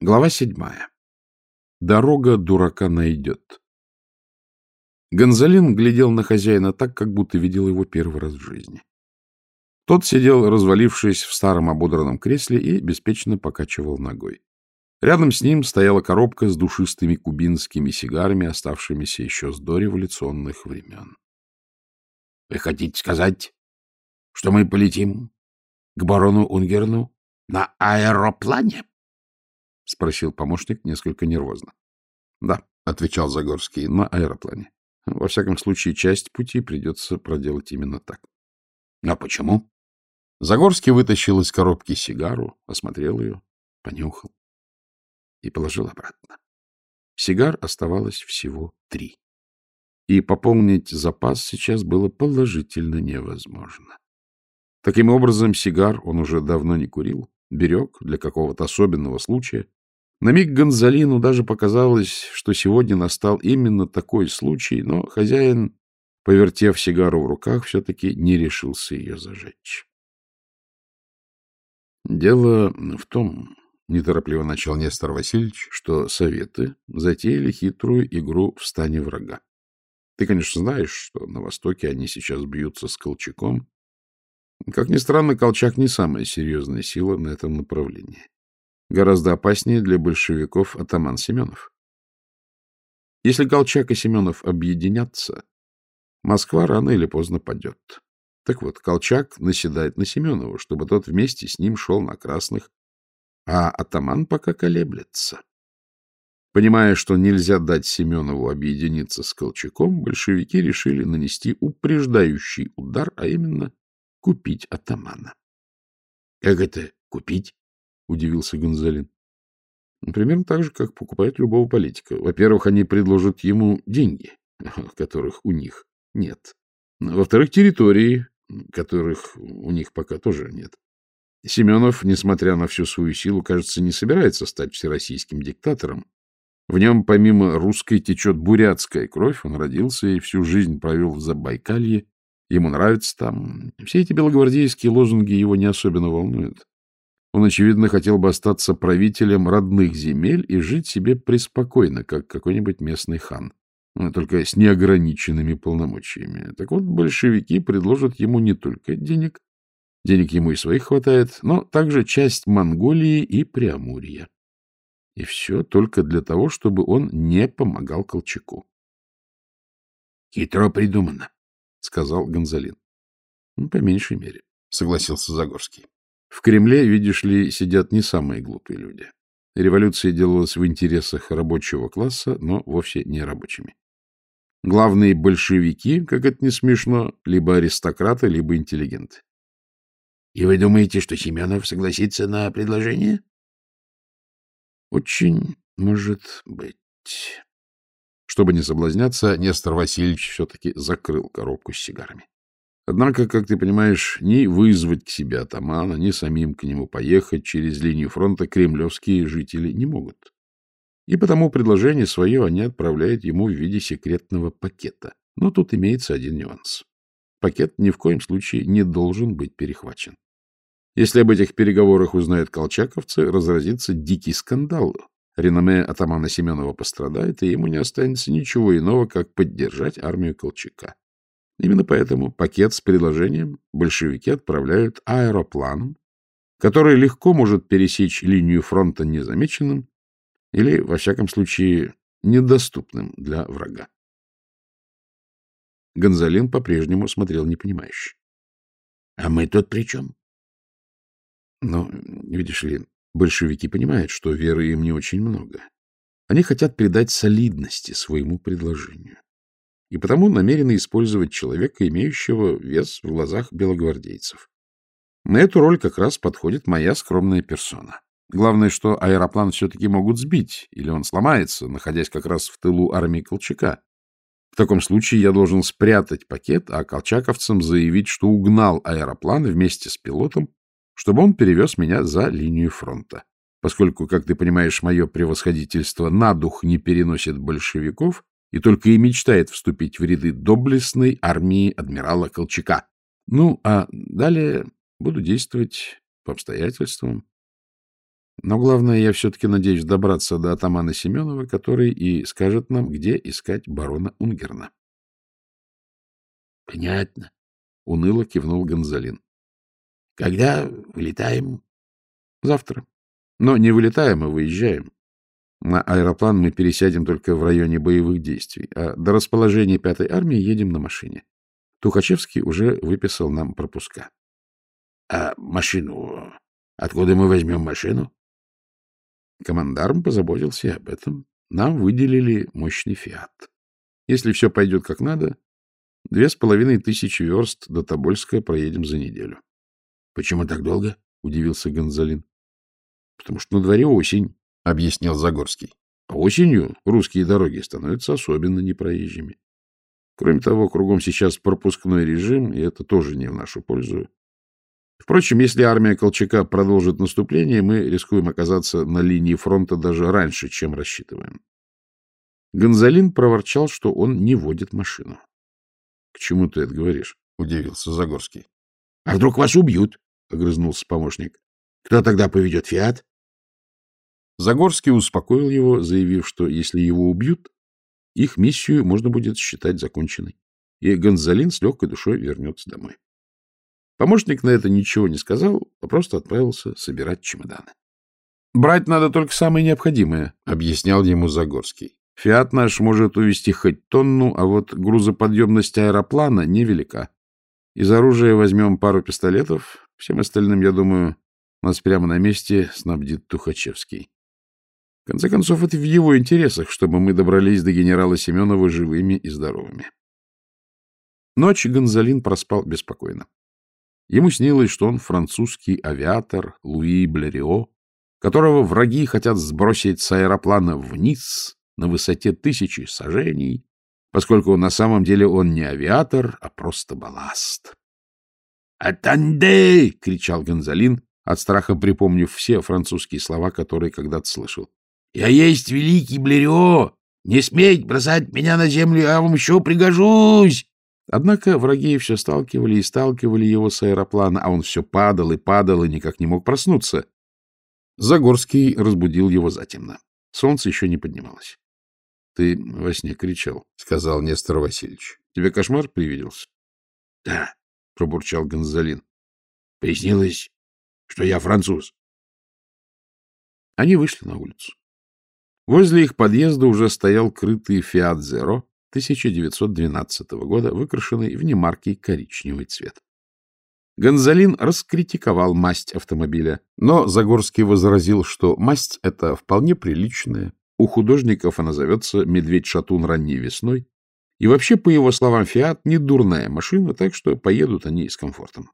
Глава седьмая. Дорога дурака найдет. Гонзалин глядел на хозяина так, как будто видел его первый раз в жизни. Тот сидел, развалившись в старом ободранном кресле, и беспечно покачивал ногой. Рядом с ним стояла коробка с душистыми кубинскими сигарами, оставшимися еще с дореволюционных времен. — Вы хотите сказать, что мы полетим к барону Унгерну на аэроплане? — спросил помощник несколько нервозно. — Да, — отвечал Загорский, — на аэроплане. Во всяком случае, часть пути придется проделать именно так. — А почему? Загорский вытащил из коробки сигару, осмотрел ее, понюхал и положил обратно. Сигар оставалось всего три. И пополнить запас сейчас было положительно невозможно. Таким образом, сигар он уже давно не курил, берег для какого-то особенного случая, на миг Гонзалину даже показалось, что сегодня настал именно такой случай, но хозяин, повертев сигару в руках, все-таки не решился ее зажечь. Дело в том, — неторопливо начал Нестор Васильевич, — что советы затеяли хитрую игру в стане врага. Ты, конечно, знаешь, что на Востоке они сейчас бьются с Колчаком. Как ни странно, Колчак не самая серьезная сила на этом направлении гораздо опаснее для большевиков атаман Семенов. Если Колчак и Семенов объединятся, Москва рано или поздно падет. Так вот, Колчак наседает на Семенова, чтобы тот вместе с ним шел на красных, а атаман пока колеблется. Понимая, что нельзя дать Семенову объединиться с Колчаком, большевики решили нанести упреждающий удар, а именно купить атамана. — Как это купить? — удивился Гонзалин. — Примерно так же, как покупают любого политика. Во-первых, они предложат ему деньги, которых у них нет. Во-вторых, территории, которых у них пока тоже нет. Семенов, несмотря на всю свою силу, кажется, не собирается стать всероссийским диктатором. В нем, помимо русской, течет бурятская кровь. Он родился и всю жизнь провел в Забайкалье. Ему нравится там. Все эти белогвардейские лозунги его не особенно волнуют. Он, очевидно, хотел бы остаться правителем родных земель и жить себе преспокойно, как какой-нибудь местный хан, только с неограниченными полномочиями. Так вот, большевики предложат ему не только денег, денег ему и своих хватает, но также часть Монголии и Преамурья. И все только для того, чтобы он не помогал Колчаку. — Хитро придумано, — сказал Гонзалин. Ну, — По меньшей мере, — согласился Загорский. В Кремле, видишь ли, сидят не самые глупые люди. Революция делалась в интересах рабочего класса, но вовсе не рабочими. Главные большевики, как это не смешно, либо аристократы, либо интеллигенты. — И вы думаете, что Семенов согласится на предложение? — Очень может быть. Чтобы не соблазняться, Нестор Васильевич все-таки закрыл коробку с сигарами. Однако, как ты понимаешь, ни вызвать к себе атамана, ни самим к нему поехать через линию фронта кремлевские жители не могут. И потому предложение свое они отправляют ему в виде секретного пакета. Но тут имеется один нюанс. Пакет ни в коем случае не должен быть перехвачен. Если об этих переговорах узнают колчаковцы, разразится дикий скандал. Реноме атамана Семенова пострадает, и ему не останется ничего иного, как поддержать армию Колчака. Именно поэтому пакет с предложением большевики отправляют аэропланом, который легко может пересечь линию фронта незамеченным или, во всяком случае, недоступным для врага. Гонзалин по-прежнему смотрел непонимающе. — А мы тут при чем? — Ну, видишь ли, большевики понимают, что веры им не очень много. Они хотят придать солидности своему предложению и потому намерены использовать человека, имеющего вес в глазах белогвардейцев. На эту роль как раз подходит моя скромная персона. Главное, что аэроплан все-таки могут сбить, или он сломается, находясь как раз в тылу армии Колчака. В таком случае я должен спрятать пакет, а колчаковцам заявить, что угнал аэроплан вместе с пилотом, чтобы он перевез меня за линию фронта. Поскольку, как ты понимаешь, мое превосходительство на дух не переносит большевиков, и только и мечтает вступить в ряды доблестной армии адмирала Колчака. Ну, а далее буду действовать по обстоятельствам. Но главное, я все-таки надеюсь добраться до атамана Семенова, который и скажет нам, где искать барона Унгерна. — Понятно, — уныло кивнул Гонзалин. — Когда вылетаем? — Завтра. Но не вылетаем, а выезжаем. На аэроплан мы пересядем только в районе боевых действий, а до расположения пятой армии едем на машине. Тухачевский уже выписал нам пропуска. — А машину? Откуда мы возьмем машину? Командарм позаботился об этом. Нам выделили мощный фиат. Если все пойдет как надо, две с половиной тысячи верст до Тобольска проедем за неделю. — Почему так долго? — удивился Гонзалин. — Потому что на дворе осень, — объяснил Загорский. Осенью русские дороги становятся особенно непроезжими. Кроме того, кругом сейчас пропускной режим, и это тоже не в нашу пользу. Впрочем, если армия Колчака продолжит наступление, мы рискуем оказаться на линии фронта даже раньше, чем рассчитываем. Гонзалин проворчал, что он не водит машину. — К чему ты это говоришь? — удивился Загорский. — А вдруг вас убьют? — огрызнулся помощник. — Кто тогда поведет «Фиат»? Загорский успокоил его, заявив, что если его убьют, их миссию можно будет считать законченной, и Гонзалин с легкой душой вернется домой. Помощник на это ничего не сказал, а просто отправился собирать чемоданы. — Брать надо только самое необходимое, — объяснял ему Загорский. — Фиат наш может увезти хоть тонну, а вот грузоподъемность аэроплана невелика. Из оружия возьмем пару пистолетов, всем остальным, я думаю, нас прямо на месте снабдит Тухачевский. Конце концов, это в его интересах, чтобы мы добрались до генерала Семенова живыми и здоровыми. Ночь Гонзалин проспал беспокойно. Ему снилось, что он французский авиатор Луи Блерио, которого враги хотят сбросить с аэроплана вниз на высоте тысячи сажений, поскольку на самом деле он не авиатор, а просто балласт. «Атанде!» — кричал Гонзалин, от страха припомнив все французские слова, которые когда-то слышал. «Я есть великий Блерио! Не смейте бросать меня на землю, я вам еще пригожусь!» Однако враги все сталкивали и сталкивали его с аэроплана, а он все падал и падал и никак не мог проснуться. Загорский разбудил его затемно. Солнце еще не поднималось. — Ты во сне кричал, — сказал Нестор Васильевич. — Тебе кошмар привиделся? — Да, — пробурчал Гонзалин. — Приснилось, что я француз. Они вышли на улицу. Возле их подъезда уже стоял крытый «Фиат Зеро», 1912 года, выкрашенный в немаркий коричневый цвет. Гонзалин раскритиковал масть автомобиля, но Загорский возразил, что масть эта вполне приличная, у художников она зовется «Медведь-шатун ранней весной», и вообще, по его словам, «Фиат» — не дурная машина, так что поедут они с комфортом.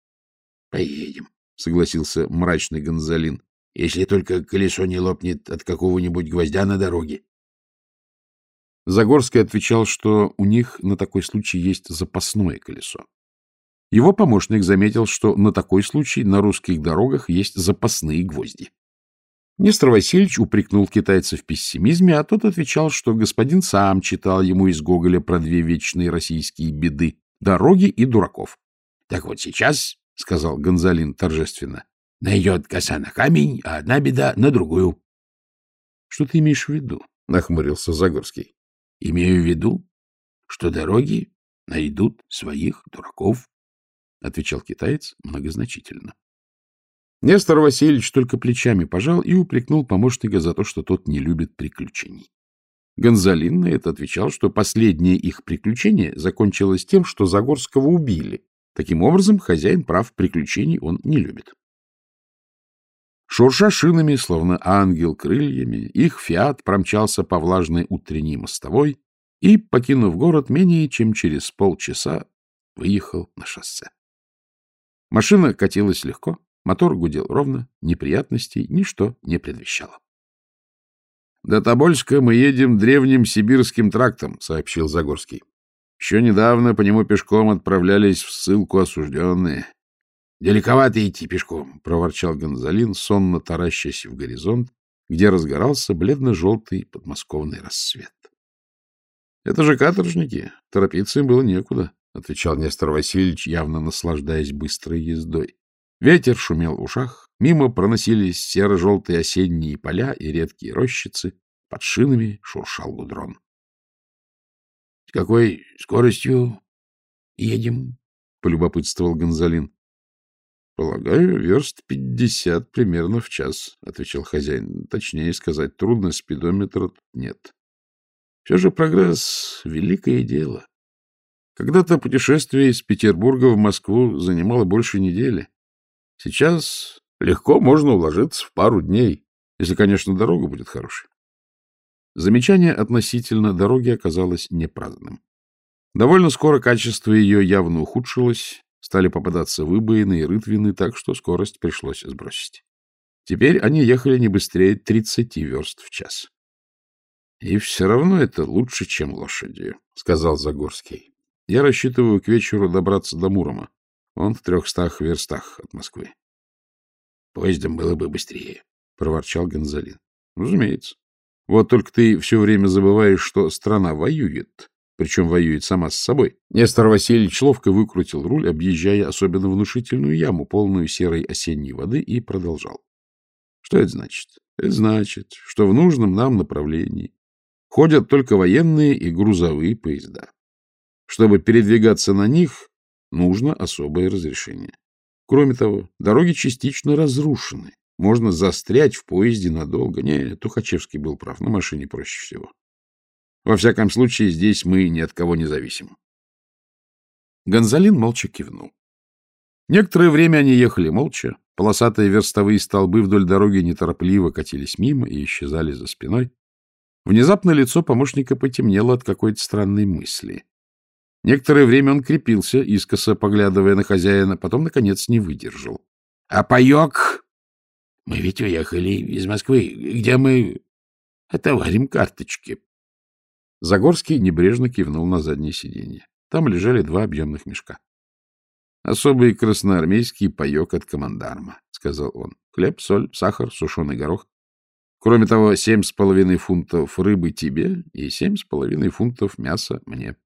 — Поедем, — согласился мрачный Гонзалин, — если только колесо не лопнет от какого-нибудь гвоздя на дороге. Загорский отвечал, что у них на такой случай есть запасное колесо. Его помощник заметил, что на такой случай на русских дорогах есть запасные гвозди. Нестор Васильевич упрекнул китайца в пессимизме, а тот отвечал, что господин сам читал ему из Гоголя про две вечные российские беды — дороги и дураков. — Так вот сейчас, — сказал Гонзалин торжественно, — найдет коса на камень, а одна беда на другую. — Что ты имеешь в виду? — нахмурился Загорский. Имею в виду, что дороги найдут своих дураков, — отвечал китаец многозначительно. Нестор Васильевич только плечами пожал и упрекнул помощника за то, что тот не любит приключений. Гонзалин на это отвечал, что последнее их приключение закончилось тем, что Загорского убили. Таким образом, хозяин прав приключений он не любит. Шурша шинами, словно ангел крыльями, их фиат промчался по влажной утренней мостовой и, покинув город, менее чем через полчаса выехал на шоссе. Машина катилась легко, мотор гудел ровно, неприятностей ничто не предвещало. — До Тобольска мы едем древним сибирским трактом, — сообщил Загорский. Еще недавно по нему пешком отправлялись в ссылку осужденные. — Далековато идти пешком, — проворчал Гонзалин, сонно таращась в горизонт, где разгорался бледно-желтый подмосковный рассвет. — Это же каторжники, торопиться им было некуда, — отвечал Нестор Васильевич, явно наслаждаясь быстрой ездой. Ветер шумел в ушах, мимо проносились серо-желтые осенние поля и редкие рощицы, под шинами шуршал гудрон. — С какой скоростью едем? — полюбопытствовал Гонзалин. — Полагаю, верст пятьдесят примерно в час, — отвечал хозяин. Точнее сказать, трудно, спидометра нет. Все же прогресс — великое дело. Когда-то путешествие из Петербурга в Москву занимало больше недели. Сейчас легко можно уложиться в пару дней, если, конечно, дорога будет хорошей. Замечание относительно дороги оказалось непраздным. Довольно скоро качество ее явно ухудшилось, стали попадаться выбоины и рытвины, так что скорость пришлось сбросить. Теперь они ехали не быстрее 30 верст в час. — И все равно это лучше, чем лошади, — сказал Загорский. — Я рассчитываю к вечеру добраться до Мурома. Он в трехстах верстах от Москвы. — Поездом было бы быстрее, — проворчал Гонзалин. — Разумеется. Вот только ты все время забываешь, что страна воюет, причем воюет сама с собой. Нестор Васильевич ловко выкрутил руль, объезжая особенно внушительную яму, полную серой осенней воды, и продолжал. Что это значит? Это значит, что в нужном нам направлении ходят только военные и грузовые поезда. Чтобы передвигаться на них, нужно особое разрешение. Кроме того, дороги частично разрушены. Можно застрять в поезде надолго. Не, Тухачевский был прав, на машине проще всего. Во всяком случае, здесь мы ни от кого не зависим. Гонзалин молча кивнул. Некоторое время они ехали молча. Полосатые верстовые столбы вдоль дороги неторопливо катились мимо и исчезали за спиной. Внезапно лицо помощника потемнело от какой-то странной мысли. Некоторое время он крепился, искоса поглядывая на хозяина, потом, наконец, не выдержал. — А паек? Мы ведь уехали из Москвы. Где мы отоварим карточки? Загорский небрежно кивнул на заднее сиденье. Там лежали два объемных мешка. — Особый красноармейский паек от командарма, — сказал он. — Хлеб, соль, сахар, сушеный горох. Кроме того, семь с половиной фунтов рыбы тебе и семь с половиной фунтов мяса мне.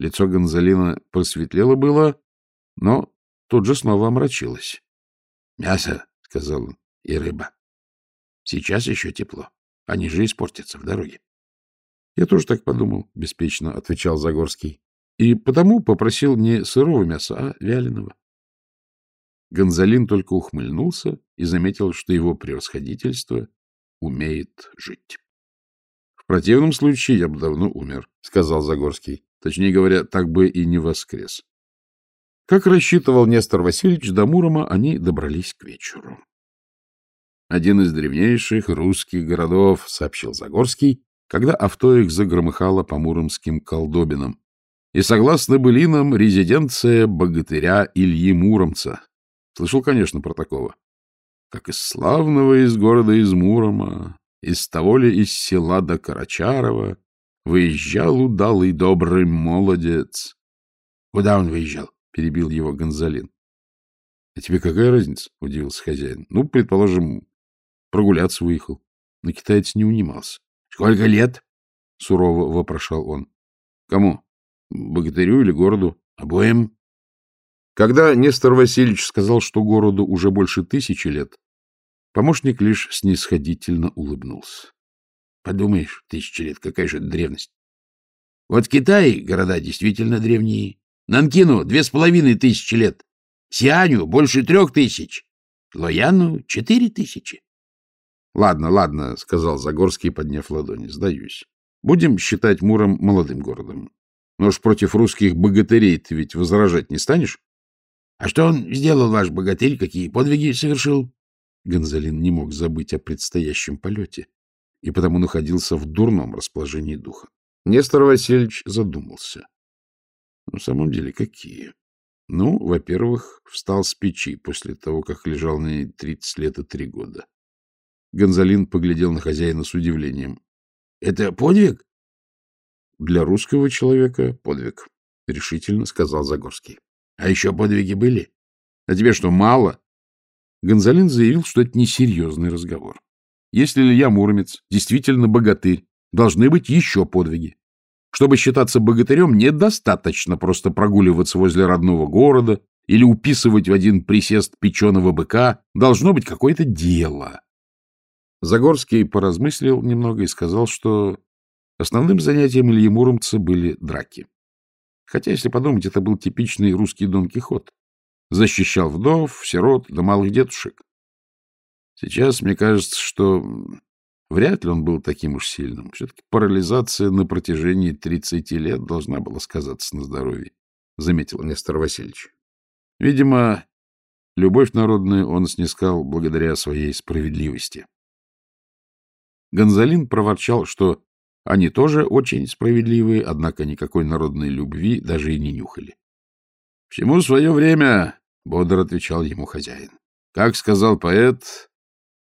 Лицо Гонзалина просветлело было, но тут же снова омрачилось. — Мясо, — сказал он, — и рыба. Сейчас еще тепло. Они же испортятся в дороге. — Я тоже так подумал, — беспечно отвечал Загорский. И потому попросил не сырого мяса, а вяленого. Гонзалин только ухмыльнулся и заметил, что его превосходительство умеет жить. — В противном случае я бы давно умер, — сказал Загорский. Точнее говоря, так бы и не воскрес. Как рассчитывал Нестор Васильевич, до Мурома они добрались к вечеру. Один из древнейших русских городов, — сообщил Загорский, когда авто их загромыхало по муромским колдобинам. И, согласно былинам, резиденция богатыря Ильи Муромца. Слышал, конечно, про такого. Как из славного из города из Мурома, из того ли из села до Карачарова, Выезжал удалый добрый молодец. — Куда он выезжал? — перебил его Гонзалин. — А тебе какая разница? — удивился хозяин. — Ну, предположим, прогуляться выехал. Но китаец не унимался. — Сколько лет? — сурово вопрошал он. — Кому? Богатырю или городу? — Обоим. Когда Нестор Васильевич сказал, что городу уже больше тысячи лет, помощник лишь снисходительно улыбнулся. Подумаешь, тысячи лет, какая же древность. Вот в Китае города действительно древние. Нанкину две с половиной тысячи лет. Сианю больше трех тысяч. Лояну четыре тысячи. — Ладно, ладно, — сказал Загорский, подняв ладони, — сдаюсь. Будем считать Муром молодым городом. Но уж против русских богатырей ты ведь возражать не станешь? — А что он сделал, ваш богатырь? Какие подвиги совершил? Гонзалин не мог забыть о предстоящем полете и потому находился в дурном расположении духа. Нестор Васильевич задумался. На самом деле, какие? Ну, во-первых, встал с печи после того, как лежал на ней тридцать лет и три года. Гонзалин поглядел на хозяина с удивлением. — Это подвиг? — Для русского человека подвиг, — решительно сказал Загорский. — А еще подвиги были? А тебе что, мало? Гонзалин заявил, что это несерьезный разговор. Если Илья Муромец действительно богатырь, должны быть еще подвиги. Чтобы считаться богатырем, недостаточно просто прогуливаться возле родного города или уписывать в один присест печеного быка. Должно быть какое-то дело. Загорский поразмыслил немного и сказал, что основным занятием Ильи Муромца были драки. Хотя, если подумать, это был типичный русский Дон Кихот. Защищал вдов, сирот да малых дедушек. Сейчас мне кажется, что вряд ли он был таким уж сильным. Все-таки парализация на протяжении 30 лет должна была сказаться на здоровье, — заметил Нестор Васильевич. Видимо, любовь народную он снискал благодаря своей справедливости. Гонзалин проворчал, что они тоже очень справедливые, однако никакой народной любви даже и не нюхали. — Всему свое время, — бодро отвечал ему хозяин. Как сказал поэт,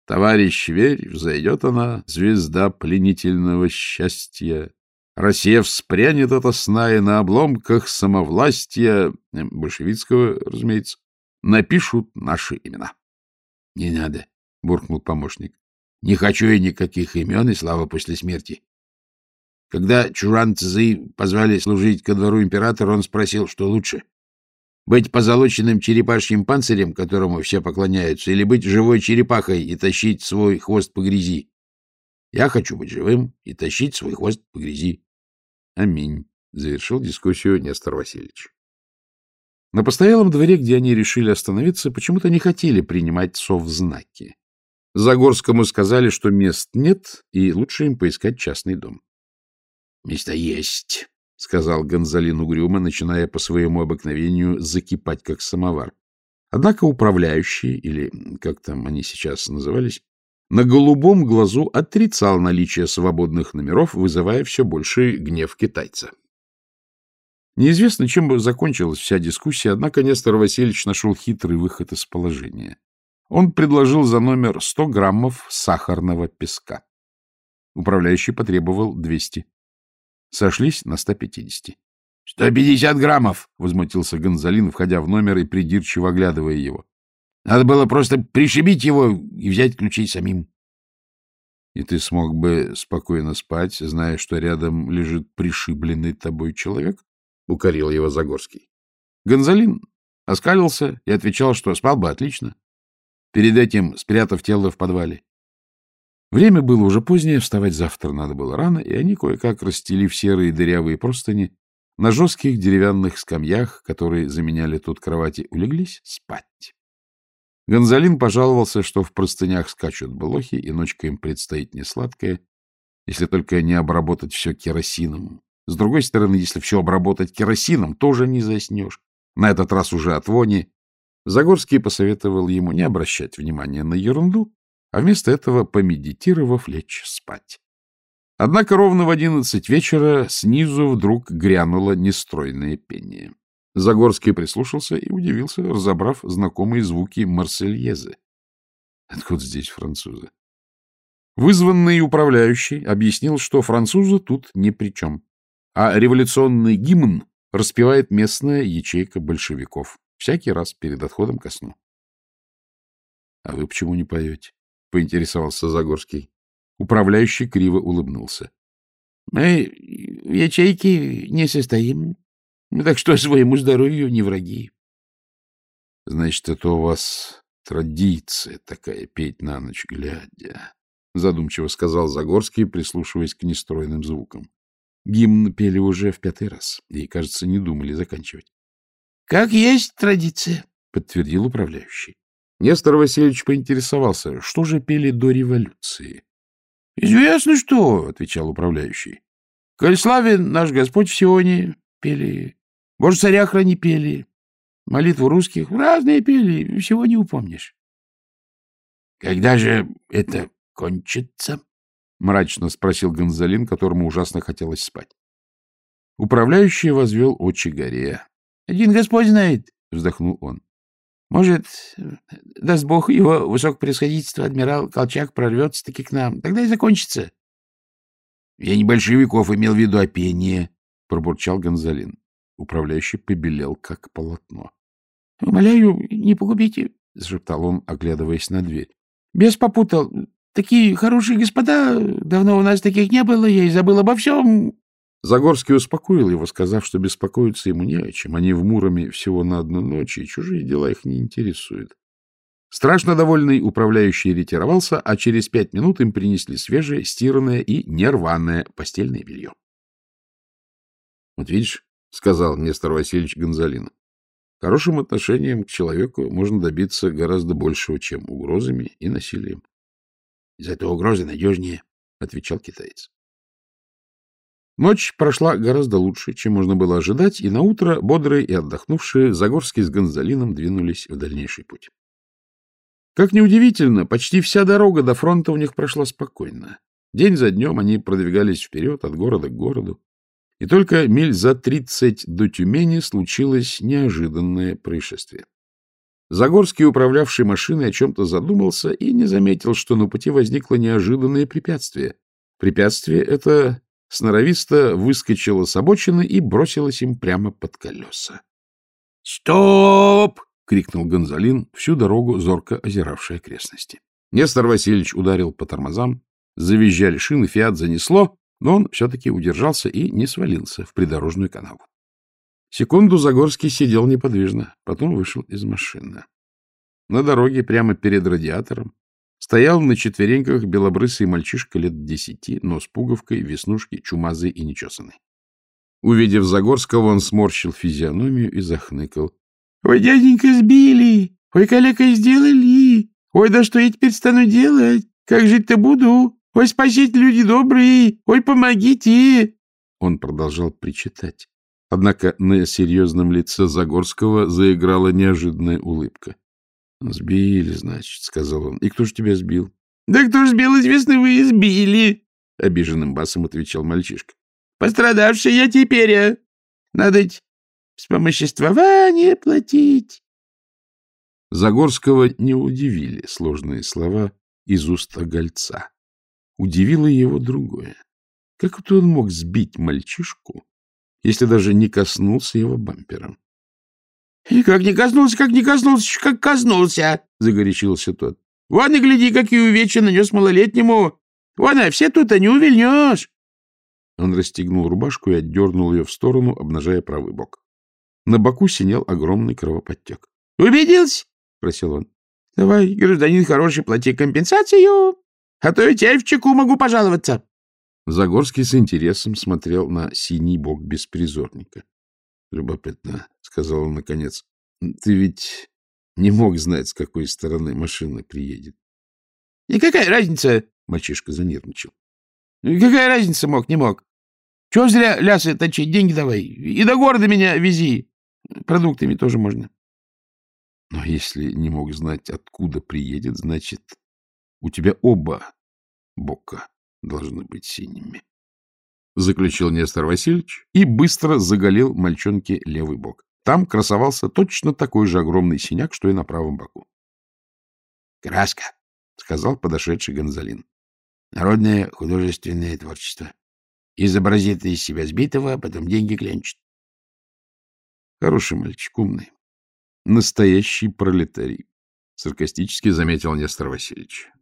товарищ, верь, взойдет она, звезда пленительного счастья. Россия вспрянет от сна, и на обломках самовластия, э, большевистского, разумеется, напишут наши имена. — Не надо, — буркнул помощник. — Не хочу я никаких имен и слава после смерти. Когда Чуран Цзы позвали служить ко двору императора, он спросил, что лучше — быть позолоченным черепашьим панцирем, которому все поклоняются, или быть живой черепахой и тащить свой хвост по грязи. Я хочу быть живым и тащить свой хвост по грязи. Аминь, — завершил дискуссию Нестор Васильевич. На постоялом дворе, где они решили остановиться, почему-то не хотели принимать совзнаки. Загорскому сказали, что мест нет, и лучше им поискать частный дом. — Место есть, — сказал Гонзалин угрюмо, начиная по своему обыкновению закипать, как самовар. Однако управляющий, или как там они сейчас назывались, на голубом глазу отрицал наличие свободных номеров, вызывая все больший гнев китайца. Неизвестно, чем бы закончилась вся дискуссия, однако Нестор Васильевич нашел хитрый выход из положения. Он предложил за номер 100 граммов сахарного песка. Управляющий потребовал 200 сошлись на 150. — Сто пятьдесят граммов! — возмутился Гонзалин, входя в номер и придирчиво оглядывая его. — Надо было просто пришибить его и взять ключи самим. — И ты смог бы спокойно спать, зная, что рядом лежит пришибленный тобой человек? — укорил его Загорский. Гонзалин оскалился и отвечал, что спал бы отлично, перед этим спрятав тело в подвале. Время было уже позднее, вставать завтра надо было рано, и они, кое-как расстелив серые дырявые простыни, на жестких деревянных скамьях, которые заменяли тут кровати, улеглись спать. Гонзалин пожаловался, что в простынях скачут блохи, и ночка им предстоит несладкая, если только не обработать все керосином. С другой стороны, если все обработать керосином, тоже не заснешь. На этот раз уже от вони. Загорский посоветовал ему не обращать внимания на ерунду, а вместо этого, помедитировав, лечь спать. Однако ровно в одиннадцать вечера снизу вдруг грянуло нестройное пение. Загорский прислушался и удивился, разобрав знакомые звуки марсельезы. Откуда здесь французы? Вызванный управляющий объяснил, что французы тут ни при чем, а революционный гимн распевает местная ячейка большевиков всякий раз перед отходом ко сну. — А вы почему не поете? поинтересовался Загорский. Управляющий криво улыбнулся. — Мы в ячейке не состоим, так что своему здоровью не враги. — Значит, это у вас традиция такая петь на ночь глядя, — задумчиво сказал Загорский, прислушиваясь к нестройным звукам. Гимн пели уже в пятый раз и, кажется, не думали заканчивать. — Как есть традиция, — подтвердил управляющий. Нестор Васильевич поинтересовался, что же пели до революции. — Известно что, — отвечал управляющий. — Коль славен наш Господь в Сионе пели, Боже, царя храни пели, молитву русских разные пели, всего не упомнишь. — Когда же это кончится? — мрачно спросил Гонзалин, которому ужасно хотелось спать. Управляющий возвел очи горе. — Один Господь знает, — вздохнул он. Может, даст бог, его высокопревосходительство адмирал Колчак прорвется-таки к нам. Тогда и закончится. — Я не большевиков имел в виду, а пение, — пробурчал Гонзалин. Управляющий побелел, как полотно. — Умоляю, не погубите, — зашептал он, оглядываясь на дверь. — Бес попутал. Такие хорошие господа, давно у нас таких не было, я и забыл обо всем. Загорский успокоил его, сказав, что беспокоиться ему не о чем. Они в Муроме всего на одну ночь, и чужие дела их не интересуют. Страшно довольный управляющий ретировался, а через пять минут им принесли свежее, стиранное и нерваное постельное белье. — Вот видишь, — сказал Нестор Васильевич Гонзалин, — хорошим отношением к человеку можно добиться гораздо большего, чем угрозами и насилием. — Зато угрозы надежнее, — отвечал китаец. Ночь прошла гораздо лучше, чем можно было ожидать, и наутро, бодрые и отдохнувшие, Загорский с Гонзалином двинулись в дальнейший путь. Как неудивительно, почти вся дорога до фронта у них прошла спокойно. День за днем они продвигались вперед от города к городу, и только миль за тридцать до Тюмени случилось неожиданное происшествие. Загорский, управлявший машиной, о чем-то задумался и не заметил, что на пути возникло неожиданное препятствие. Препятствие это сноровисто выскочила с обочины и бросилась им прямо под колеса. «Стоп!» — крикнул Гонзалин, всю дорогу зорко озиравший окрестности. Нестор Васильевич ударил по тормозам, завизжали шины, фиат занесло, но он все-таки удержался и не свалился в придорожную канаву. Секунду Загорский сидел неподвижно, потом вышел из машины. На дороге прямо перед радиатором Стоял на четвереньках белобрысый мальчишка лет десяти, но с пуговкой, веснушки, чумазый и нечесанный. Увидев Загорского, он сморщил физиономию и захныкал. — Ой, дяденька, сбили! Ой, калека, сделали! Ой, да что я теперь стану делать? Как жить-то буду? Ой, спасите, люди добрые! Ой, помогите! Он продолжал причитать. Однако на серьезном лице Загорского заиграла неожиданная улыбка. — Сбили, значит, — сказал он. — И кто же тебя сбил? — Да кто ж сбил, известно, вы сбили, — обиженным басом отвечал мальчишка. — Пострадавший я теперь, а? Надо вспомоществование платить. Загорского не удивили сложные слова из уст огольца. Удивило его другое. Как это он мог сбить мальчишку, если даже не коснулся его бампером? — И как не коснулся, как не коснулся, как коснулся, — загорячился тот. — Вон и гляди, какие увечья нанес малолетнему. Вон, а все тут, а не увильнешь. Он расстегнул рубашку и отдернул ее в сторону, обнажая правый бок. На боку синел огромный кровоподтек. — Убедился? — просил он. — Давай, гражданин хороший, плати компенсацию, а то я тебе в чеку могу пожаловаться. Загорский с интересом смотрел на синий бок беспризорника. Любопытно, — сказал он наконец. — Ты ведь не мог знать, с какой стороны машина приедет. — И какая разница? — мальчишка занервничал. — Какая разница, мог, не мог? Чего зря лясы точить, деньги давай. И до города меня вези. Продуктами тоже можно. Но если не мог знать, откуда приедет, значит, у тебя оба бока должны быть синими. — заключил Нестор Васильевич и быстро заголил мальчонке левый бок. Там красовался точно такой же огромный синяк, что и на правом боку. — Краска, — сказал подошедший Гонзалин. — Народное художественное творчество. Изобразит из себя сбитого, а потом деньги клянчит. Хороший мальчик, умный. Настоящий пролетарий, — саркастически заметил Нестор Васильевич.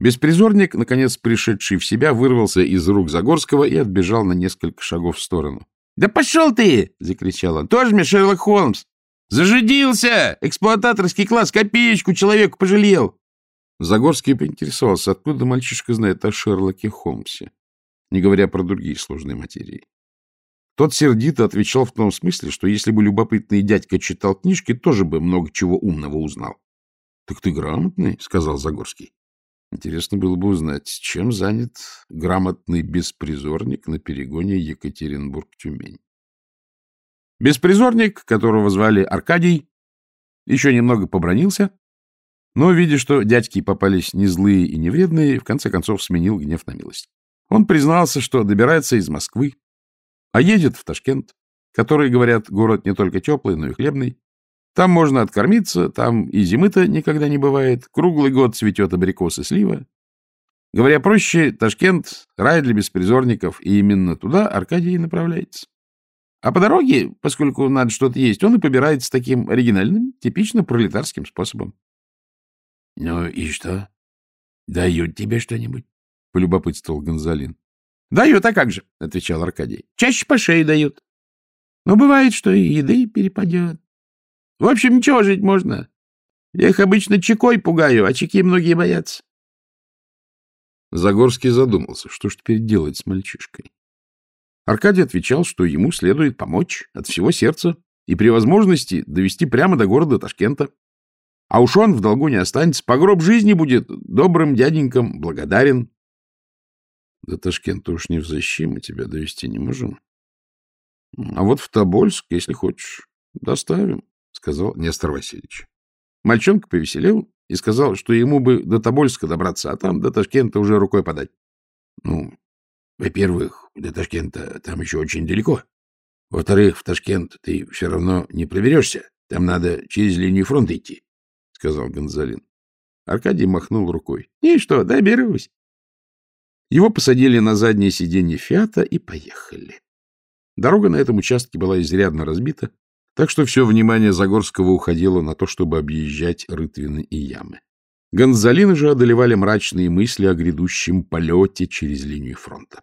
Беспризорник, наконец пришедший в себя, вырвался из рук Загорского и отбежал на несколько шагов в сторону. — Да пошел ты! — закричал он. — Тоже мне Шерлок Холмс! Зажидился! Эксплуататорский класс копеечку человеку пожалел! Загорский поинтересовался, откуда мальчишка знает о Шерлоке Холмсе, не говоря про другие сложные материи. Тот сердито отвечал в том смысле, что если бы любопытный дядька читал книжки, тоже бы много чего умного узнал. — Так ты грамотный, — сказал Загорский. Интересно было бы узнать, чем занят грамотный беспризорник на перегоне Екатеринбург-Тюмень. Беспризорник, которого звали Аркадий, еще немного побронился, но, видя, что дядьки попались не злые и не вредные, в конце концов сменил гнев на милость. Он признался, что добирается из Москвы, а едет в Ташкент, который, говорят, город не только теплый, но и хлебный, там можно откормиться, там и зимы-то никогда не бывает, круглый год цветет абрикос и слива. Говоря проще, Ташкент — рай для беспризорников, и именно туда Аркадий и направляется. А по дороге, поскольку надо что-то есть, он и побирается таким оригинальным, типично пролетарским способом. — Ну и что? Дают тебе что-нибудь? — полюбопытствовал Гонзалин. — Дают, а как же, — отвечал Аркадий. — Чаще по шее дают. Но бывает, что и еды перепадет. В общем, ничего жить можно. Я их обычно чекой пугаю, а чеки многие боятся. Загорский задумался, что ж теперь делать с мальчишкой. Аркадий отвечал, что ему следует помочь от всего сердца и при возможности довести прямо до города Ташкента. А уж он в долгу не останется, по гроб жизни будет добрым дяденькам благодарен. — До Ташкента уж не взыщи, мы тебя довести не можем. — А вот в Тобольск, если хочешь, доставим, — сказал Нестор Васильевич. Мальчонка повеселел и сказал, что ему бы до Тобольска добраться, а там до Ташкента уже рукой подать. — Ну, во-первых, до Ташкента там еще очень далеко. Во-вторых, в Ташкент ты все равно не проберешься. Там надо через линию фронта идти, — сказал Гонзалин. Аркадий махнул рукой. — И что, доберусь. Его посадили на заднее сиденье «Фиата» и поехали. Дорога на этом участке была изрядно разбита, так что все внимание Загорского уходило на то, чтобы объезжать рытвины и ямы. Гонзалина же одолевали мрачные мысли о грядущем полете через линию фронта.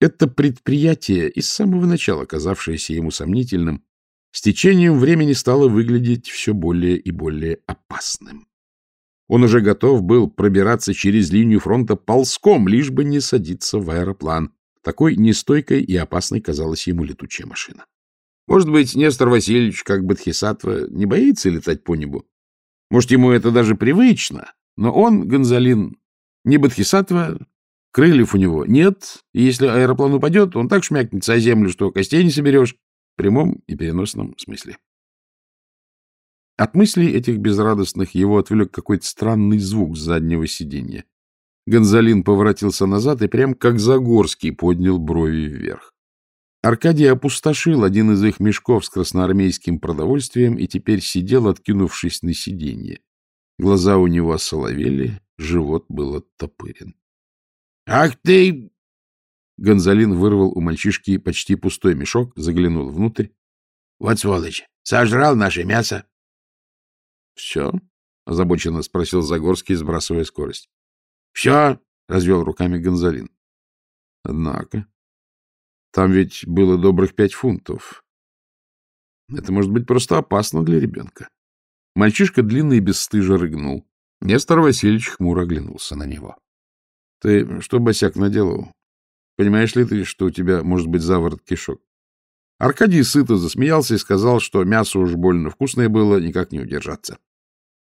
Это предприятие, из самого начала казавшееся ему сомнительным, с течением времени стало выглядеть все более и более опасным. Он уже готов был пробираться через линию фронта ползком, лишь бы не садиться в аэроплан. Такой нестойкой и опасной казалась ему летучая машина. Может быть, Нестор Васильевич, как Бодхисаттва, не боится летать по небу? Может, ему это даже привычно, но он, Гонзалин, не Бодхисаттва, крыльев у него нет, и если аэроплан упадет, он так шмякнется о землю, что костей не соберешь, в прямом и переносном смысле. От мыслей этих безрадостных его отвлек какой-то странный звук с заднего сиденья. Гонзалин поворотился назад и прям как Загорский поднял брови вверх. Аркадий опустошил один из их мешков с красноармейским продовольствием и теперь сидел, откинувшись на сиденье. Глаза у него осоловели, живот был оттопырен. — Ах ты! Гонзалин вырвал у мальчишки почти пустой мешок, заглянул внутрь. — Вот сволочь! Сожрал наше мясо! — Все? — озабоченно спросил Загорский, сбрасывая скорость. — Все! — развел руками Гонзалин. — Однако, там ведь было добрых пять фунтов. Это может быть просто опасно для ребенка. Мальчишка длинный и бесстыжо рыгнул. Нестор Васильевич хмуро оглянулся на него. — Ты что, босяк, наделал? Понимаешь ли ты, что у тебя может быть заворот кишок? Аркадий сыто засмеялся и сказал, что мясо уж больно вкусное было, никак не удержаться.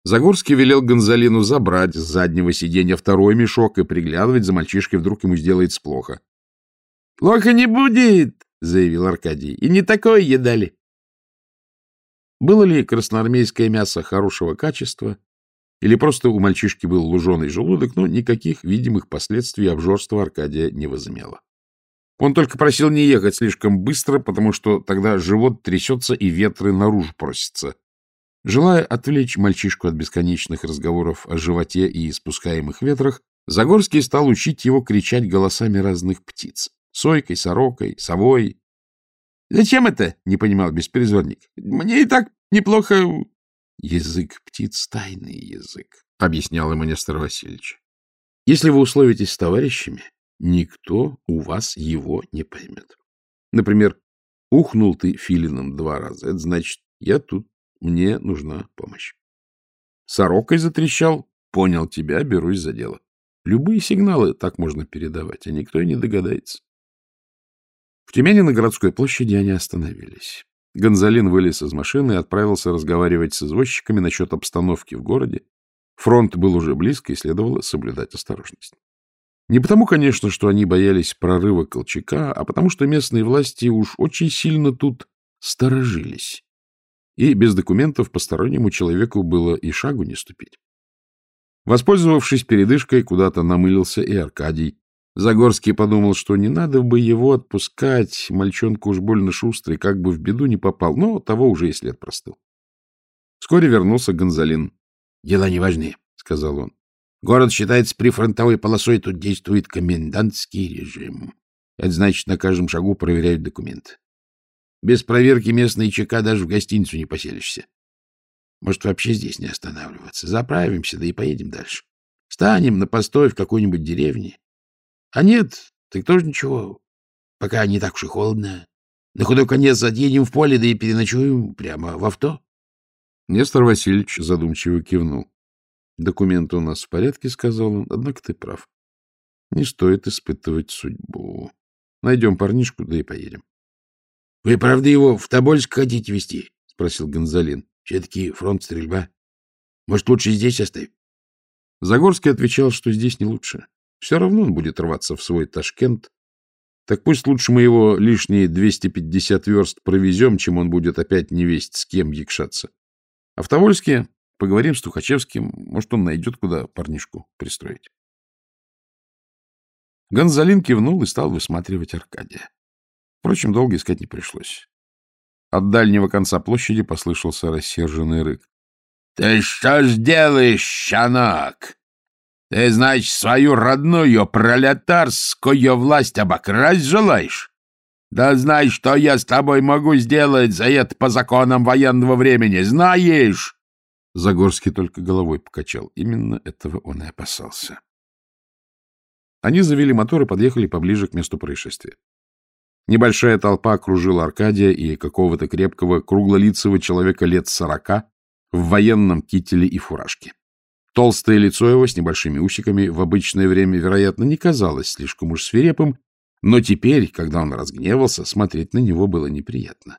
Загорский велел Гонзалину забрать с заднего сиденья второй мешок и приглядывать за мальчишкой, вдруг ему сделается плохо. — Плохо не будет, — заявил Аркадий. — И не такое едали. Было ли красноармейское мясо хорошего качества, или просто у мальчишки был луженый желудок, но никаких видимых последствий обжорства Аркадия не возымело. Он только просил не ехать слишком быстро, потому что тогда живот трясется и ветры наружу просятся. Желая отвлечь мальчишку от бесконечных разговоров о животе и испускаемых ветрах, Загорский стал учить его кричать голосами разных птиц сойкой, сорокой, совой. — Зачем это? — не понимал беспризорник. — Мне и так неплохо... — Язык птиц — тайный язык, — объяснял ему Нестор Васильевич. — Если вы условитесь с товарищами, никто у вас его не поймет. Например, ухнул ты филином два раза. Это значит, я тут, мне нужна помощь. Сорокой затрещал, понял тебя, берусь за дело. Любые сигналы так можно передавать, а никто и не догадается. Тюмени на городской площади они остановились. Гонзалин вылез из машины и отправился разговаривать с извозчиками насчет обстановки в городе. Фронт был уже близко, и следовало соблюдать осторожность. Не потому, конечно, что они боялись прорыва Колчака, а потому что местные власти уж очень сильно тут сторожились. И без документов постороннему человеку было и шагу не ступить. Воспользовавшись передышкой, куда-то намылился и Аркадий. Загорский подумал, что не надо бы его отпускать, мальчонка уж больно шустрый, как бы в беду не попал, но того уже и след простыл. Вскоре вернулся Гонзалин. — Дела неважные, — сказал он. — Город считается прифронтовой полосой, тут действует комендантский режим. Это значит, на каждом шагу проверяют документы. Без проверки местные ЧК даже в гостиницу не поселишься. Может, вообще здесь не останавливаться. Заправимся, да и поедем дальше. Станем на постой в какой-нибудь деревне. А нет, Так тоже ничего. Пока не так уж и холодно. На худой конец отъедем в поле, да и переночуем прямо в авто. Нестор Васильевич задумчиво кивнул. — Документы у нас в порядке, — сказал он, — однако ты прав. Не стоит испытывать судьбу. Найдем парнишку, да и поедем. — Вы, правда, его в Тобольск хотите везти? — спросил Гонзалин. — Все-таки фронт стрельба. Может, лучше здесь оставим? Загорский отвечал, что здесь не лучше. Все равно он будет рваться в свой Ташкент. Так пусть лучше мы его лишние 250 верст провезем, чем он будет опять невесть с кем якшаться. А в Тобольске поговорим с Тухачевским, может, он найдет, куда парнишку пристроить. Гонзалин кивнул и стал высматривать Аркадия. Впрочем, долго искать не пришлось. От дальнего конца площади послышался рассерженный рык. — Ты что ж делаешь, щенок? Ты, значит, свою родную пролетарскую власть обокрасть желаешь? Да знаешь, что я с тобой могу сделать за это по законам военного времени, знаешь? Загорский только головой покачал. Именно этого он и опасался. Они завели мотор и подъехали поближе к месту происшествия. Небольшая толпа окружила Аркадия и какого-то крепкого, круглолицего человека лет сорока в военном кителе и фуражке. Толстое лицо его с небольшими усиками в обычное время, вероятно, не казалось слишком уж свирепым, но теперь, когда он разгневался, смотреть на него было неприятно.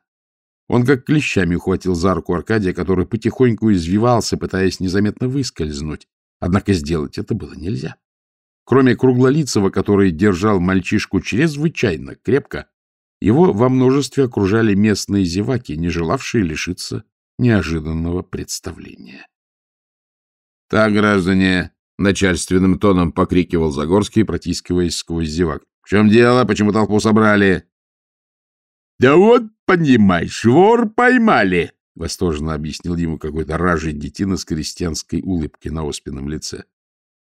Он как клещами ухватил за руку Аркадия, который потихоньку извивался, пытаясь незаметно выскользнуть. Однако сделать это было нельзя. Кроме Круглолицего, который держал мальчишку чрезвычайно крепко, его во множестве окружали местные зеваки, не желавшие лишиться неожиданного представления. — Так, граждане, — начальственным тоном покрикивал Загорский, протискиваясь сквозь зевак. — В чем дело? Почему толпу собрали? — Да вот, понимаешь, вор поймали, — восторженно объяснил ему какой-то ражий детина с крестьянской улыбкой на оспенном лице.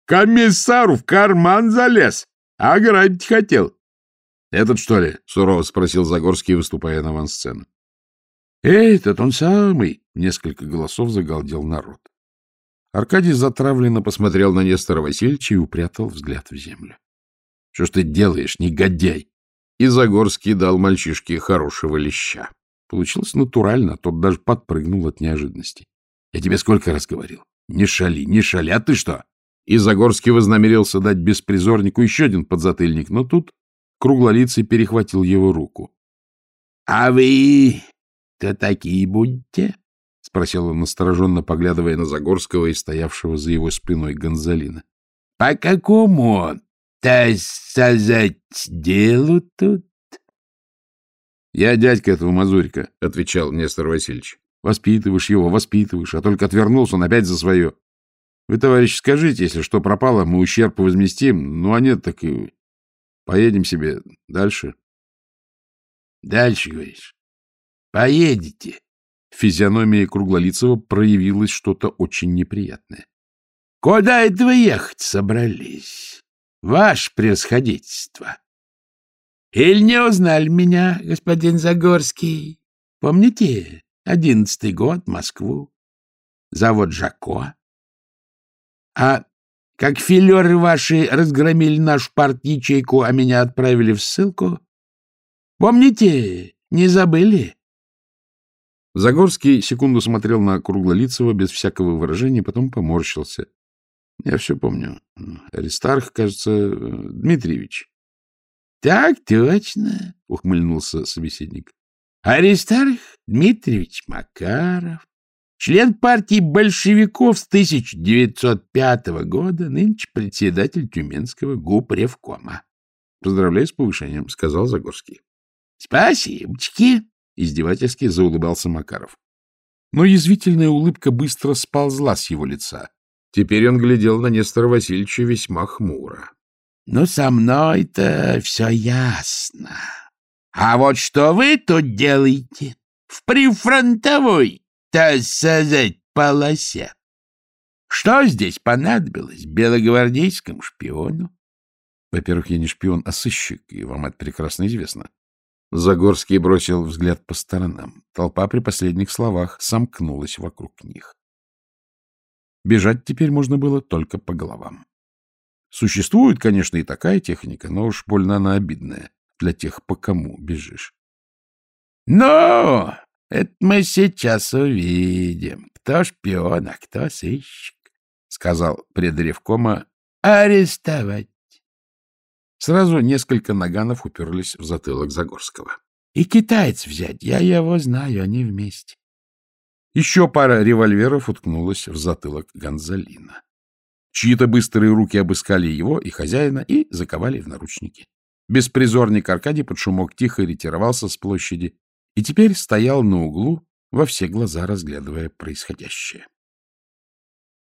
Комиссар в карман залез, а ограбить хотел. — Этот, что ли? — сурово спросил Загорский, выступая на авансцену. — Этот он самый! — несколько голосов загалдел народ. Аркадий затравленно посмотрел на Нестора Васильевича и упрятал взгляд в землю. — Что ж ты делаешь, негодяй? И Загорский дал мальчишке хорошего леща. Получилось натурально, тот даже подпрыгнул от неожиданности. — Я тебе сколько раз говорил? Не шали, не шали, а ты что? И Загорский вознамерился дать беспризорнику еще один подзатыльник, но тут круглолицый перехватил его руку. — А вы кто такие будете? — спросил он, настороженно поглядывая на Загорского и стоявшего за его спиной Гонзалина. — По какому, так сказать, делу тут? — Я дядька этого Мазурика, — отвечал Нестор Васильевич. — Воспитываешь его, воспитываешь, а только отвернулся он опять за свое. Вы, товарищ, скажите, если что пропало, мы ущерб возместим. Ну, а нет, так и поедем себе дальше. Дальше, говоришь? Поедете. В физиономии Круглолицего проявилось что-то очень неприятное. Куда это вы ехать собрались? Ваше превосходительство. Или не узнали меня, господин Загорский? Помните, одиннадцатый год, Москву? Завод Жако? А как филеры ваши разгромили нашу парт-ячейку, а меня отправили в ссылку? Помните, не забыли? Загорский секунду смотрел на Круглолицего без всякого выражения, потом поморщился. Я все помню. Аристарх, кажется, Дмитриевич. — Так точно, — ухмыльнулся собеседник. — Аристарх Дмитриевич Макаров член партии большевиков с 1905 года, нынче председатель Тюменского гупревкома. — Поздравляю с повышением, — сказал Загорский. — Спасибочки, — издевательски заулыбался Макаров. Но язвительная улыбка быстро сползла с его лица. Теперь он глядел на Нестора Васильевича весьма хмуро. — Ну, со мной-то все ясно. А вот что вы тут делаете? В прифронтовой так сказать, полосе. Что здесь понадобилось белогвардейскому шпиону? Во-первых, я не шпион, а сыщик, и вам это прекрасно известно. Загорский бросил взгляд по сторонам. Толпа при последних словах сомкнулась вокруг них. Бежать теперь можно было только по головам. Существует, конечно, и такая техника, но уж больно она обидная для тех, по кому бежишь. — Ну, это мы сейчас увидим, кто шпион, а кто сыщик, — сказал предревкома. — Арестовать. Сразу несколько наганов уперлись в затылок Загорского. — И китаец взять, я его знаю, они вместе. Еще пара револьверов уткнулась в затылок Гонзалина. Чьи-то быстрые руки обыскали его и хозяина и заковали в наручники. Беспризорник Аркадий под шумок тихо ретировался с площади и теперь стоял на углу, во все глаза разглядывая происходящее.